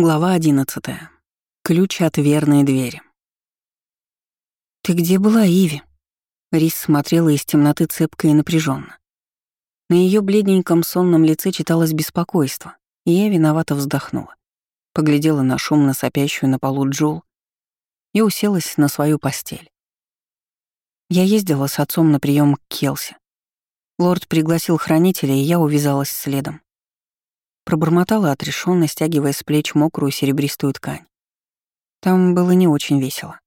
Глава одиннадцатая. Ключ от верной двери. «Ты где была, Иви?» Рис смотрела из темноты цепко и напряженно. На ее бледненьком сонном лице читалось беспокойство, и я виновато вздохнула. Поглядела на шумно сопящую на полу Джул и уселась на свою постель. Я ездила с отцом на прием к Келси. Лорд пригласил хранителя, и я увязалась следом. Пробормотала отрешенно, стягивая с плеч мокрую серебристую ткань. Там было не очень весело.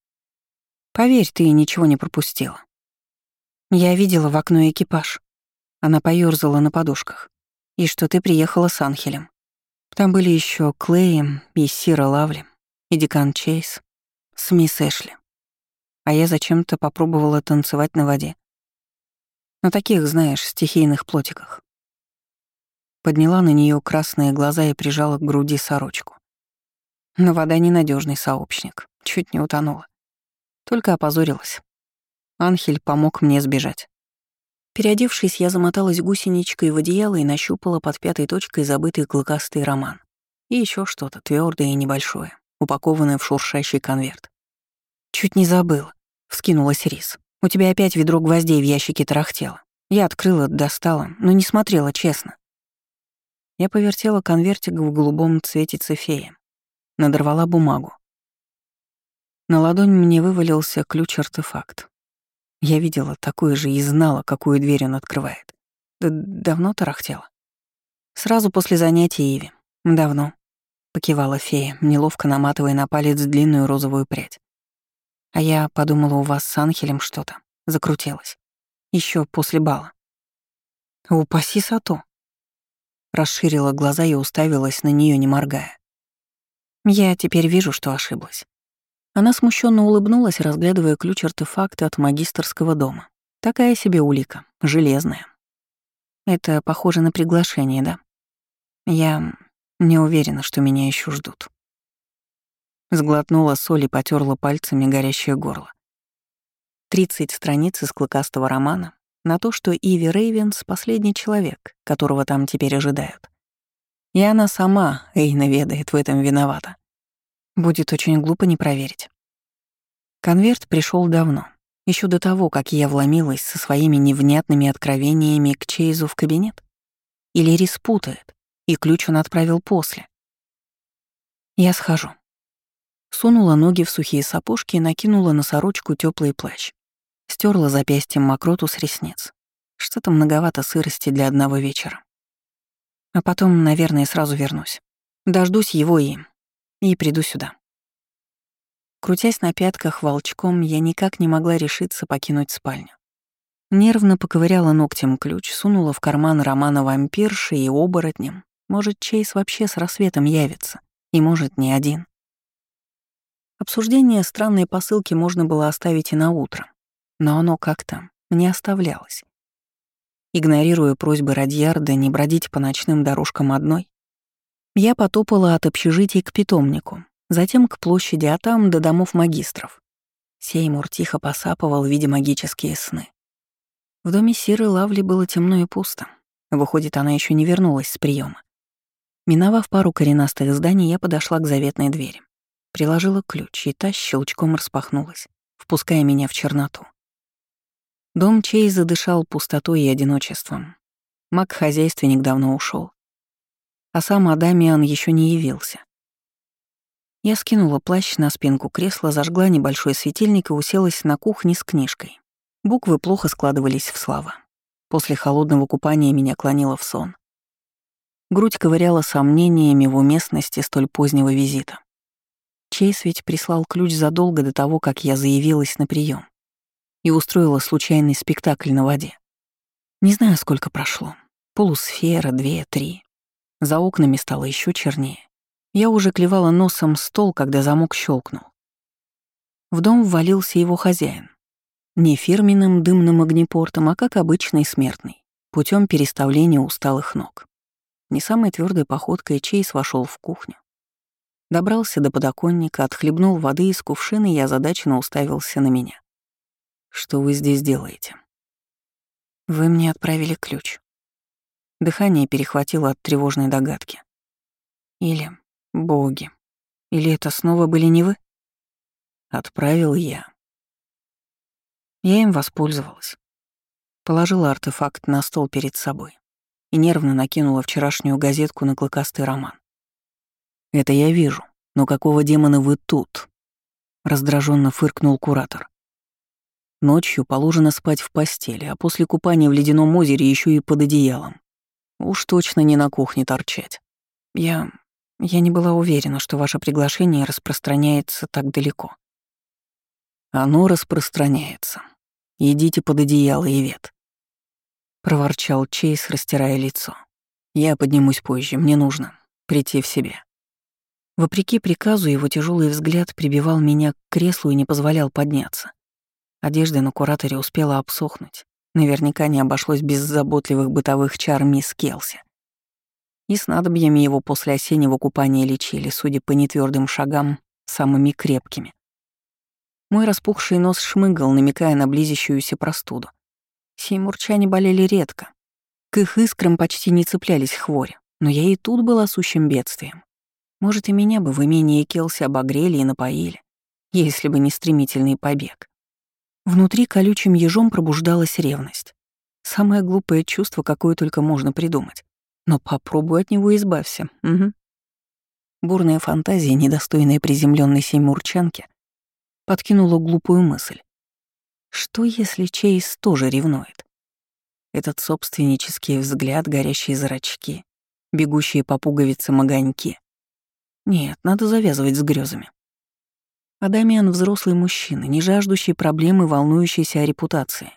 Поверь, ты ничего не пропустила. Я видела в окно экипаж. Она поёрзала на подушках. И что ты приехала с Анхелем. Там были еще Клеем и Сира Лавли, и Декан Чейз, с мисс Эшли. А я зачем-то попробовала танцевать на воде. На таких, знаешь, стихийных плотиках подняла на нее красные глаза и прижала к груди сорочку. Но вода ненадежный сообщник, чуть не утонула. Только опозорилась. Анхель помог мне сбежать. Переодевшись, я замоталась гусеничкой в одеяло и нащупала под пятой точкой забытый клыкастый роман. И еще что-то твердое и небольшое, упакованное в шуршащий конверт. «Чуть не забыла», — вскинулась Рис. «У тебя опять ведро гвоздей в ящике тарахтело. Я открыла, достала, но не смотрела, честно. Я повертела конвертик в голубом цвете цефея. Надорвала бумагу. На ладонь мне вывалился ключ-артефакт. Я видела такой же и знала, какую дверь он открывает. Д давно тарахтела. Сразу после занятия Иви. Давно. Покивала фея, неловко наматывая на палец длинную розовую прядь. А я подумала, у вас с Анхелем что-то. Закрутилась. Еще после бала. Упаси Сато расширила глаза и уставилась на нее, не моргая. Я теперь вижу, что ошиблась. Она смущенно улыбнулась, разглядывая ключ-артефакты от магистрского дома. Такая себе улика, железная. Это похоже на приглашение, да? Я не уверена, что меня еще ждут. Сглотнула соль и потерла пальцами горящее горло. Тридцать страниц из клыкастого романа, на то, что Иви Рейвенс — последний человек, которого там теперь ожидают. И она сама, Эйна ведает, в этом виновата. Будет очень глупо не проверить. Конверт пришел давно, еще до того, как я вломилась со своими невнятными откровениями к Чейзу в кабинет. Или Рис и ключ он отправил после. Я схожу. Сунула ноги в сухие сапожки и накинула на сорочку теплый плащ. Стерла запястьем мокроту с ресниц. Что-то многовато сырости для одного вечера. А потом, наверное, сразу вернусь. Дождусь его и... и приду сюда. Крутясь на пятках волчком, я никак не могла решиться покинуть спальню. Нервно поковыряла ногтем ключ, сунула в карман романа вампирши и оборотнем. Может, Чейз вообще с рассветом явится, и может, не один. Обсуждение странной посылки можно было оставить и на утро но оно как-то не оставлялось. Игнорируя просьбы Радьярда не бродить по ночным дорожкам одной, я потопала от общежития к питомнику, затем к площади, а там до домов магистров. Сеймур тихо посапывал, видя магические сны. В доме Сиры Лавли было темно и пусто. Выходит, она еще не вернулась с приема. Миновав пару коренастых зданий, я подошла к заветной двери. Приложила ключ, и та щелчком распахнулась, впуская меня в черноту. Дом Чейза дышал пустотой и одиночеством. Маг-хозяйственник давно ушел, А сам Адамиан еще не явился. Я скинула плащ на спинку кресла, зажгла небольшой светильник и уселась на кухне с книжкой. Буквы плохо складывались в слова. После холодного купания меня клонило в сон. Грудь ковыряла сомнениями в уместности столь позднего визита. Чейз ведь прислал ключ задолго до того, как я заявилась на прием и устроила случайный спектакль на воде. Не знаю, сколько прошло. Полусфера, две, три. За окнами стало еще чернее. Я уже клевала носом стол, когда замок щелкнул. В дом ввалился его хозяин. Не фирменным дымным огнепортом, а как обычный смертный, путем переставления усталых ног. Не самой твердой походкой Чейз вошел в кухню. Добрался до подоконника, отхлебнул воды из кувшина и озадаченно уставился на меня. Что вы здесь делаете? Вы мне отправили ключ. Дыхание перехватило от тревожной догадки. Или боги, Или это снова были не вы? Отправил я. Я им воспользовалась. Положила артефакт на стол перед собой и нервно накинула вчерашнюю газетку на клыкастый роман. «Это я вижу, но какого демона вы тут?» Раздраженно фыркнул куратор. Ночью положено спать в постели, а после купания в ледяном озере еще и под одеялом. Уж точно не на кухне торчать. Я... я не была уверена, что ваше приглашение распространяется так далеко. Оно распространяется. Идите под одеяло, Ивет. Проворчал Чейз, растирая лицо. Я поднимусь позже, мне нужно прийти в себя. Вопреки приказу, его тяжелый взгляд прибивал меня к креслу и не позволял подняться. Одежда на кураторе успела обсохнуть. Наверняка не обошлось без заботливых бытовых чар мисс Келси. И снадобьями его после осеннего купания лечили, судя по нетвёрдым шагам, самыми крепкими. Мой распухший нос шмыгал, намекая на близящуюся простуду. Сеймурчане болели редко. К их искрам почти не цеплялись хвори, но я и тут была сущим бедствием. Может, и меня бы в имении Келси обогрели и напоили, если бы не стремительный побег. Внутри колючим ежом пробуждалась ревность. Самое глупое чувство, какое только можно придумать. Но попробуй от него избавься. Угу. Бурная фантазия, недостойная приземленной сеймурчанки, подкинула глупую мысль. Что, если Чейз тоже ревнует? Этот собственнический взгляд, горящие зрачки, бегущие по пуговицам огоньки. Нет, надо завязывать с грезами. Адамиан — взрослый мужчина, не жаждущий проблемы, волнующийся о репутации.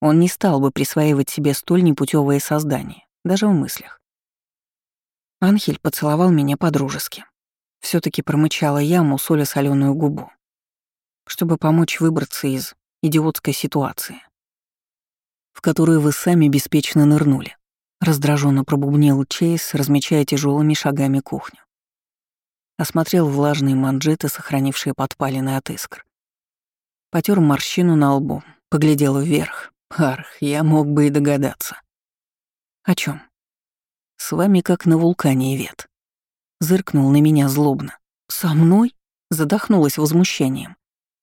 Он не стал бы присваивать себе столь непутевое создание, даже в мыслях. Анхель поцеловал меня по-дружески. все таки промычала я, мусоля соленую губу. Чтобы помочь выбраться из идиотской ситуации, в которую вы сами беспечно нырнули. Раздраженно пробубнил Чейз, размечая тяжелыми шагами кухню. Осмотрел влажные манжеты, сохранившие подпалины от искр. Потер морщину на лбу, поглядел вверх. Арх, я мог бы и догадаться. О чем? С вами как на вулкане, Ивет. Зыркнул на меня злобно. Со мной? Задохнулась возмущением.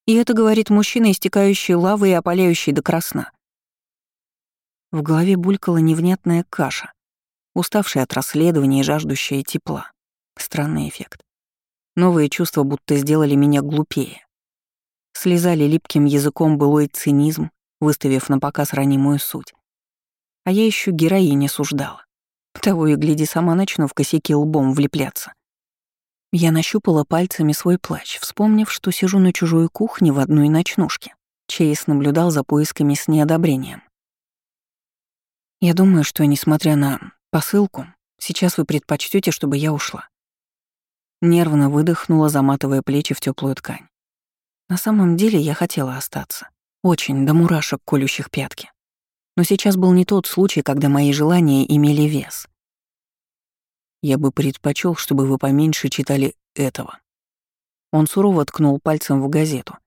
И это говорит мужчина, истекающий лавой и опаляющий до красна. В голове булькала невнятная каша, уставшая от расследования и жаждущая тепла. Странный эффект. Новые чувства будто сделали меня глупее. Слезали липким языком былой цинизм, выставив на показ ранимую суть. А я еще героине суждала. Того и гляди, сама начну в косяки лбом влепляться. Я нащупала пальцами свой плащ, вспомнив, что сижу на чужой кухне в одной ночнушке. Чейз наблюдал за поисками с неодобрением. Я думаю, что, несмотря на посылку, сейчас вы предпочтете, чтобы я ушла. Нервно выдохнула, заматывая плечи в теплую ткань. На самом деле я хотела остаться. Очень, до мурашек, колющих пятки. Но сейчас был не тот случай, когда мои желания имели вес. Я бы предпочел, чтобы вы поменьше читали этого. Он сурово ткнул пальцем в газету,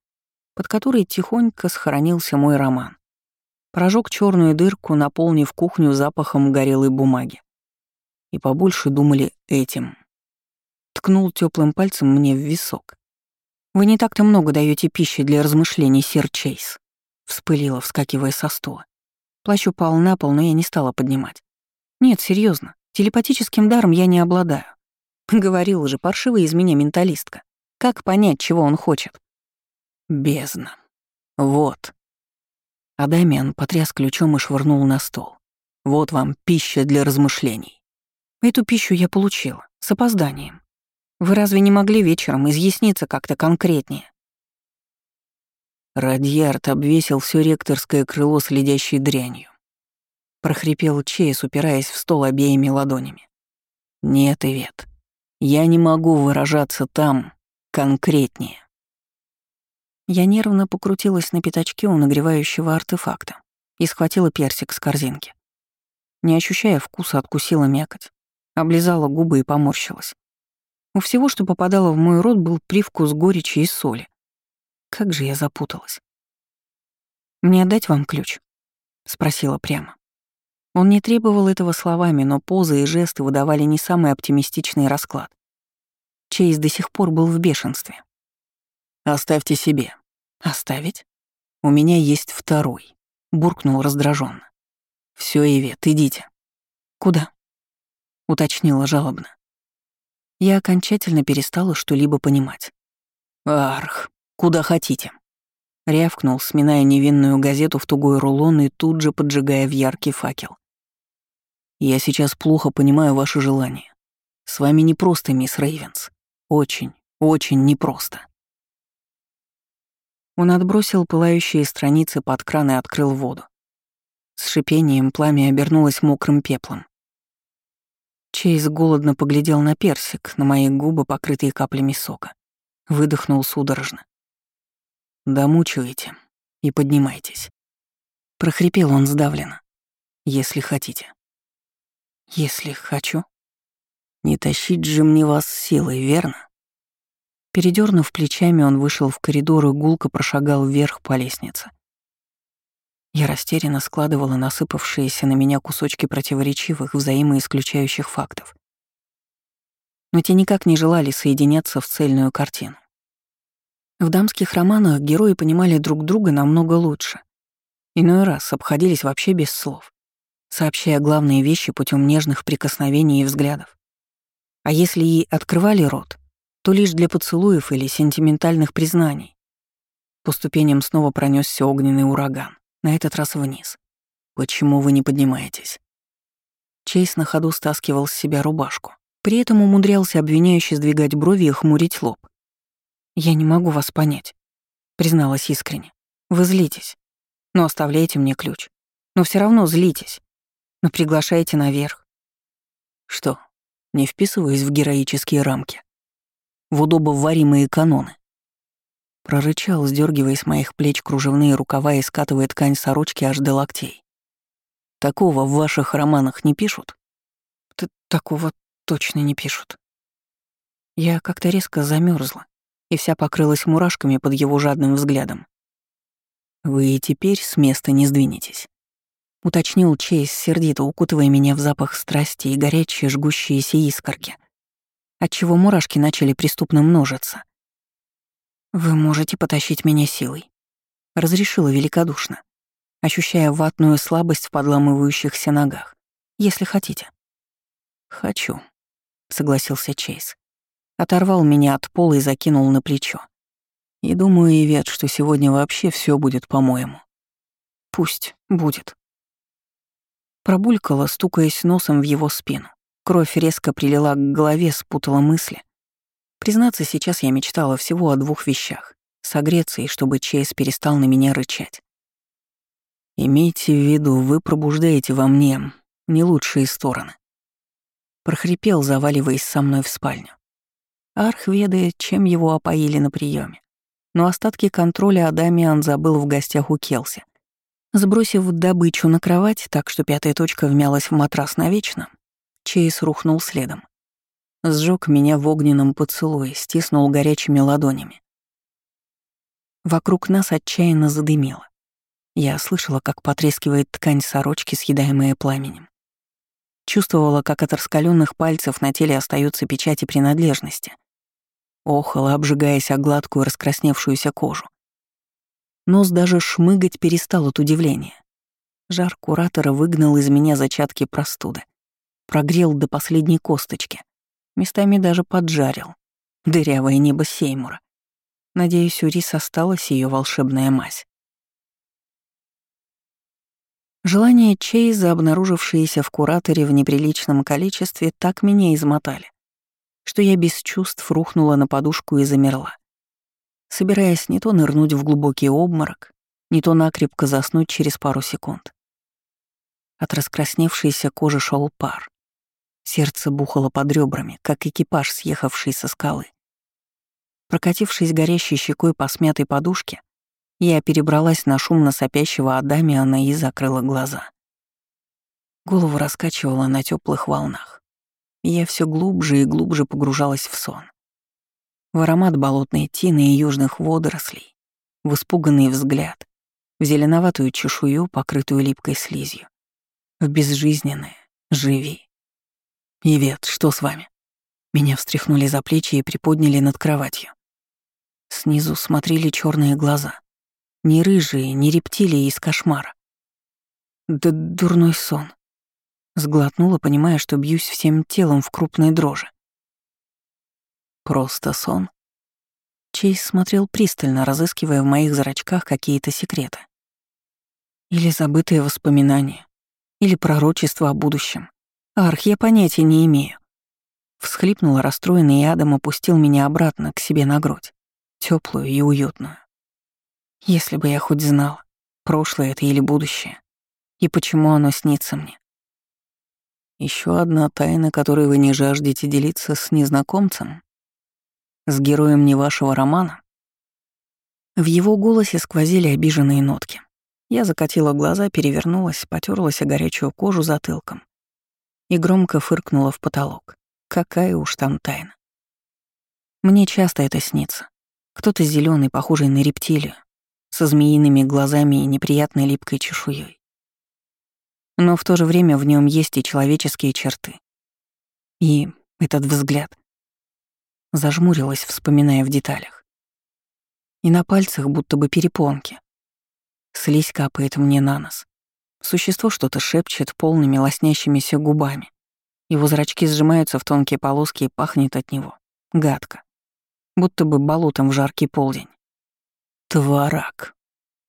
под которой тихонько сохранился мой роман. Прожег черную дырку, наполнив кухню запахом горелой бумаги. И побольше думали этим ткнул теплым пальцем мне в висок. «Вы не так-то много даете пищи для размышлений, сир Чейз», — вспылила, вскакивая со стула. Плащ упал на пол, но я не стала поднимать. «Нет, серьезно, телепатическим даром я не обладаю. Говорила же, паршивая из меня менталистка. Как понять, чего он хочет?» «Бездна. Вот». Адамиан потряс ключом и швырнул на стол. «Вот вам пища для размышлений». Эту пищу я получила, с опозданием. Вы разве не могли вечером изъясниться как-то конкретнее? Радьярд обвесил все ректорское крыло следящей дрянью. Прохрипел Чейз, упираясь в стол обеими ладонями. Нет, Ивет, я не могу выражаться там конкретнее. Я нервно покрутилась на пятачке у нагревающего артефакта и схватила персик с корзинки. Не ощущая вкуса, откусила мякоть, облизала губы и поморщилась. У всего, что попадало в мой рот, был привкус горечи и соли. Как же я запуталась. «Мне отдать вам ключ?» — спросила прямо. Он не требовал этого словами, но позы и жесты выдавали не самый оптимистичный расклад. Чейз до сих пор был в бешенстве. «Оставьте себе». «Оставить?» «У меня есть второй», — буркнул раздраженно. Все, Ивет, идите». «Куда?» — уточнила жалобно. Я окончательно перестала что-либо понимать. «Арх, куда хотите?» Рявкнул, сминая невинную газету в тугой рулон и тут же поджигая в яркий факел. «Я сейчас плохо понимаю ваши желания. С вами не просто, мисс Рейвенс. Очень, очень непросто». Он отбросил пылающие страницы под кран и открыл воду. С шипением пламя обернулось мокрым пеплом. Чейз голодно поглядел на персик, на мои губы, покрытые каплями сока. Выдохнул судорожно. Домучивайте и поднимайтесь. Прохрипел он сдавленно. Если хотите. Если хочу. Не тащить же мне вас силой, верно? Передернув плечами, он вышел в коридор и гулко прошагал вверх по лестнице. Я растерянно складывала насыпавшиеся на меня кусочки противоречивых, взаимоисключающих фактов. Но те никак не желали соединяться в цельную картину. В дамских романах герои понимали друг друга намного лучше. Иной раз обходились вообще без слов, сообщая главные вещи путем нежных прикосновений и взглядов. А если и открывали рот, то лишь для поцелуев или сентиментальных признаний. По ступеням снова пронесся огненный ураган, на этот раз вниз. «Почему вы не поднимаетесь?» Чейз на ходу стаскивал с себя рубашку. При этом умудрялся обвиняюще сдвигать брови и хмурить лоб. «Я не могу вас понять», — призналась искренне. «Вы злитесь. Но оставляете мне ключ. Но все равно злитесь. Но приглашаете наверх». «Что, не вписываясь в героические рамки? В удобоваримые каноны?» Прорычал, сдергивая с моих плеч кружевные рукава и скатывая ткань сорочки аж до локтей. «Такого в ваших романах не пишут?» Т «Такого точно не пишут». Я как-то резко замерзла и вся покрылась мурашками под его жадным взглядом. «Вы и теперь с места не сдвинетесь», — уточнил Чейз, сердито укутывая меня в запах страсти и горячие жгущиеся искорки, отчего мурашки начали преступно множиться. «Вы можете потащить меня силой», — разрешила великодушно, ощущая ватную слабость в подламывающихся ногах, если хотите. «Хочу», — согласился Чейз оторвал меня от пола и закинул на плечо. И думаю, Ивет, что сегодня вообще все будет по-моему. Пусть будет. Пробулькала, стукаясь носом в его спину. Кровь резко прилила к голове, спутала мысли. Признаться, сейчас я мечтала всего о двух вещах — согреться и чтобы Чейз перестал на меня рычать. «Имейте в виду, вы пробуждаете во мне не лучшие стороны». Прохрипел, заваливаясь со мной в спальню. Арх ведает, чем его опоили на приеме. Но остатки контроля Адамиан забыл в гостях у Келси. Сбросив добычу на кровать, так что пятая точка вмялась в матрас навечно, Чейз рухнул следом. Сжег меня в огненном поцелуе, стиснул горячими ладонями. Вокруг нас отчаянно задымило. Я слышала, как потрескивает ткань сорочки, съедаемая пламенем. Чувствовала, как от раскаленных пальцев на теле остаются печати принадлежности. Охала, обжигаясь о гладкую раскрасневшуюся кожу. Нос даже шмыгать перестал от удивления. Жар куратора выгнал из меня зачатки простуды. Прогрел до последней косточки. Местами даже поджарил. Дырявое небо Сеймура. Надеюсь, у Рис осталась ее волшебная мазь. Желания Чейза, обнаружившиеся в кураторе в неприличном количестве, так меня измотали, что я без чувств рухнула на подушку и замерла, собираясь не то нырнуть в глубокий обморок, не то накрепко заснуть через пару секунд. От раскрасневшейся кожи шел пар. Сердце бухало под ребрами, как экипаж, съехавший со скалы. Прокатившись горящей щекой по смятой подушке, я перебралась на шумно сопящего Адамиана и закрыла глаза. Голову раскачивала на теплых волнах я все глубже и глубже погружалась в сон. В аромат болотной тины и южных водорослей, в испуганный взгляд, в зеленоватую чешую, покрытую липкой слизью, в безжизненное «Живи». «Ивет, что с вами?» Меня встряхнули за плечи и приподняли над кроватью. Снизу смотрели черные глаза. Не рыжие, не рептилии из кошмара. Да дурной сон. Сглотнула, понимая, что бьюсь всем телом в крупной дрожи. Просто сон. Чейз смотрел пристально, разыскивая в моих зрачках какие-то секреты. Или забытые воспоминания, или пророчество о будущем. Арх, я понятия не имею. Всхлипнула расстроенный, и Адам опустил меня обратно к себе на грудь, теплую и уютную. Если бы я хоть знала, прошлое это или будущее, и почему оно снится мне. Еще одна тайна, которой вы не жаждете делиться с незнакомцем, с героем не вашего романа? В его голосе сквозили обиженные нотки. Я закатила глаза, перевернулась, потерлась о горячую кожу затылком и громко фыркнула в потолок. Какая уж там тайна. Мне часто это снится. Кто-то зеленый, похожий на рептилию, со змеиными глазами и неприятной липкой чешуей. Но в то же время в нем есть и человеческие черты. И этот взгляд. Зажмурилась, вспоминая в деталях. И на пальцах будто бы перепонки. Слизь капает мне на нос. Существо что-то шепчет полными лоснящимися губами. Его зрачки сжимаются в тонкие полоски и пахнет от него. Гадко. Будто бы болотом в жаркий полдень. «Творак»,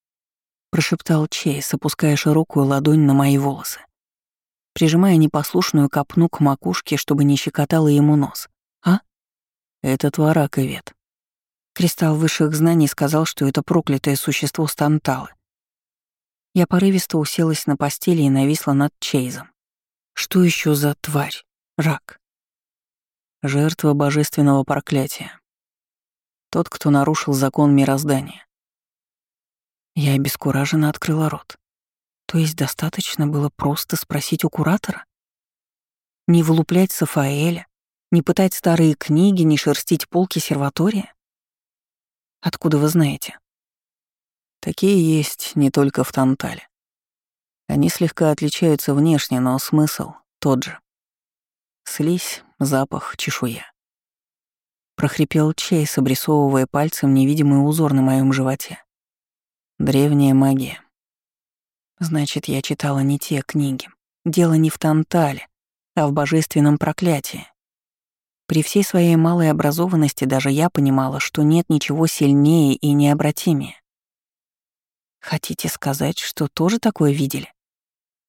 — прошептал Чейз, опуская широкую ладонь на мои волосы, прижимая непослушную копну к макушке, чтобы не щекотало ему нос. Это Тварак Ивет. Кристалл высших знаний сказал, что это проклятое существо Станталы. Я порывисто уселась на постели и нависла над Чейзом. Что еще за тварь? Рак. Жертва божественного проклятия. Тот, кто нарушил закон мироздания. Я обескураженно открыла рот. То есть достаточно было просто спросить у куратора? Не вылуплять Сафаэля, не пытать старые книги, не шерстить полки серватория? Откуда вы знаете? Такие есть не только в Тантале. Они слегка отличаются внешне, но смысл тот же. Слизь, запах, чешуя. Прохрипел Чейз, обрисовывая пальцем невидимый узор на моем животе. Древняя магия. Значит, я читала не те книги. Дело не в Тантале, а в божественном проклятии. При всей своей малой образованности даже я понимала, что нет ничего сильнее и необратимее. «Хотите сказать, что тоже такое видели?»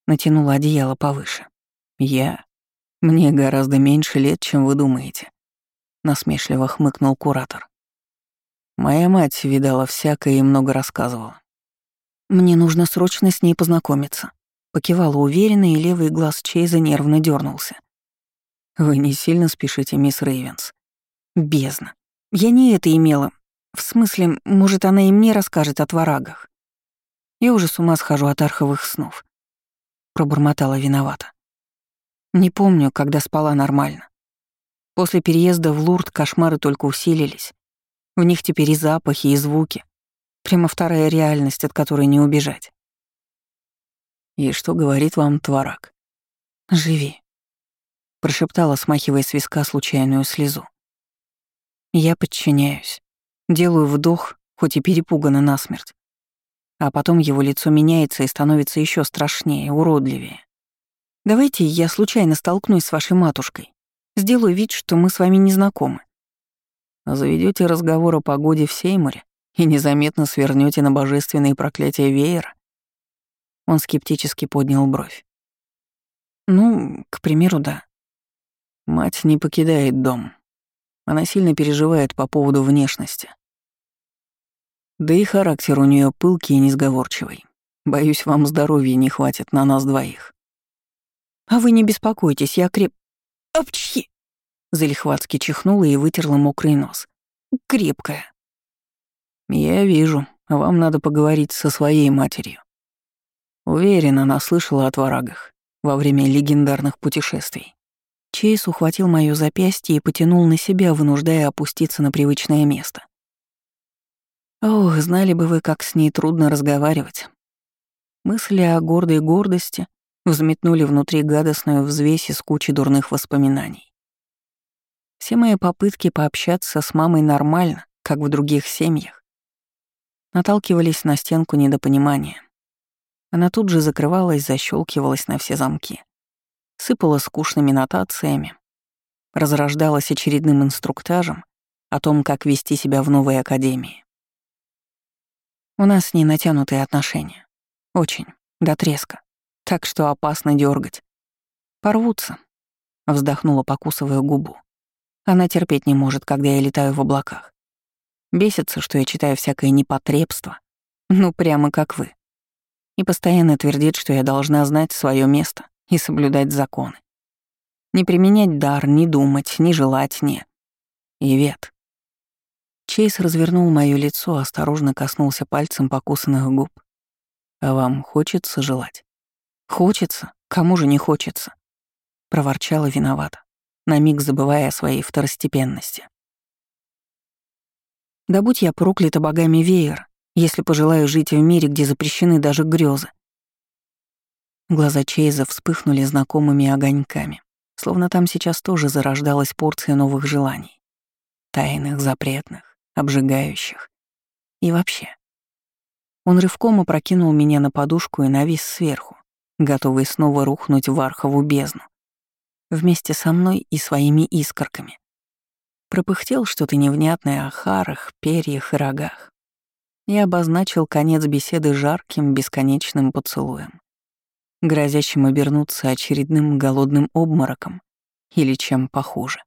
Натянула одеяло повыше. «Я? Мне гораздо меньше лет, чем вы думаете», — насмешливо хмыкнул куратор. «Моя мать видала всякое и много рассказывала». «Мне нужно срочно с ней познакомиться», — покивала уверенно, и левый глаз Чейза нервно дернулся. Вы не сильно спешите, мисс Рейвенс. Бездна. Я не это имела. В смысле, может, она и мне расскажет о тварагах. Я уже с ума схожу от арховых снов. Пробормотала виновата. Не помню, когда спала нормально. После переезда в Лурд кошмары только усилились. В них теперь и запахи, и звуки. Прямо вторая реальность, от которой не убежать. И что говорит вам Тварак? Живи прошептала, смахивая с виска случайную слезу. Я подчиняюсь. Делаю вдох, хоть и перепугана насмерть. А потом его лицо меняется и становится еще страшнее, уродливее. Давайте я случайно столкнусь с вашей матушкой. Сделаю вид, что мы с вами не знакомы. Заведете разговор о погоде в Сеймуре и незаметно свернете на божественные проклятия веера? Он скептически поднял бровь. Ну, к примеру, да. Мать не покидает дом. Она сильно переживает по поводу внешности. Да и характер у нее пылкий и несговорчивый. Боюсь, вам здоровья не хватит на нас двоих. А вы не беспокойтесь, я креп... Апчхи! Залихватски чихнула и вытерла мокрый нос. Крепкая. Я вижу, вам надо поговорить со своей матерью. Уверена, она слышала о тварагах во время легендарных путешествий. Чейз ухватил моё запястье и потянул на себя, вынуждая опуститься на привычное место. Ох, знали бы вы, как с ней трудно разговаривать. Мысли о гордой гордости взметнули внутри гадостную взвесь из кучи дурных воспоминаний. Все мои попытки пообщаться с мамой нормально, как в других семьях, наталкивались на стенку недопонимания. Она тут же закрывалась, защелкивалась на все замки, сыпала скучными нотациями, разрождалась очередным инструктажем о том, как вести себя в новой академии. У нас с ней натянутые отношения. Очень, до треска. Так что опасно дергать. Порвутся. Вздохнула, покусывая губу. Она терпеть не может, когда я летаю в облаках. Бесится, что я читаю всякое непотребство. Ну, прямо как вы. И постоянно твердит, что я должна знать свое место и соблюдать законы. Не применять дар, не думать, не желать, не. Ивет. Чейз развернул моё лицо, осторожно коснулся пальцем покусанных губ. «А вам хочется желать?» «Хочется? Кому же не хочется?» Проворчала виновата, на миг забывая о своей второстепенности. Да будь я проклята богами веер, если пожелаю жить в мире, где запрещены даже грезы. Глаза Чейза вспыхнули знакомыми огоньками, словно там сейчас тоже зарождалась порция новых желаний. Тайных, запретных, обжигающих. И вообще. Он рывком опрокинул меня на подушку и навис сверху, готовый снова рухнуть в архову бездну. Вместе со мной и своими искорками. Пропыхтел что-то невнятное о харах, перьях и рогах. Я обозначил конец беседы жарким, бесконечным поцелуем, грозящим обернуться очередным голодным обмороком или чем похуже.